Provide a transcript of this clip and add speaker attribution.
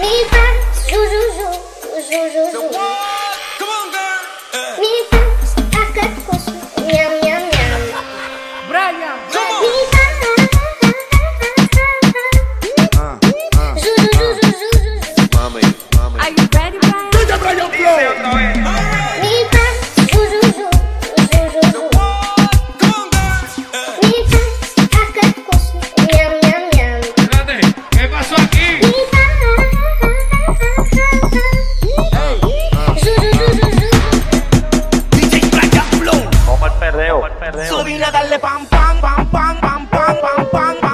Speaker 1: Mille pas, joujou,
Speaker 2: joujou, joujou. perreo. Subir
Speaker 1: a darle pam, pam, pam, pam, pam, pam, pam, pam.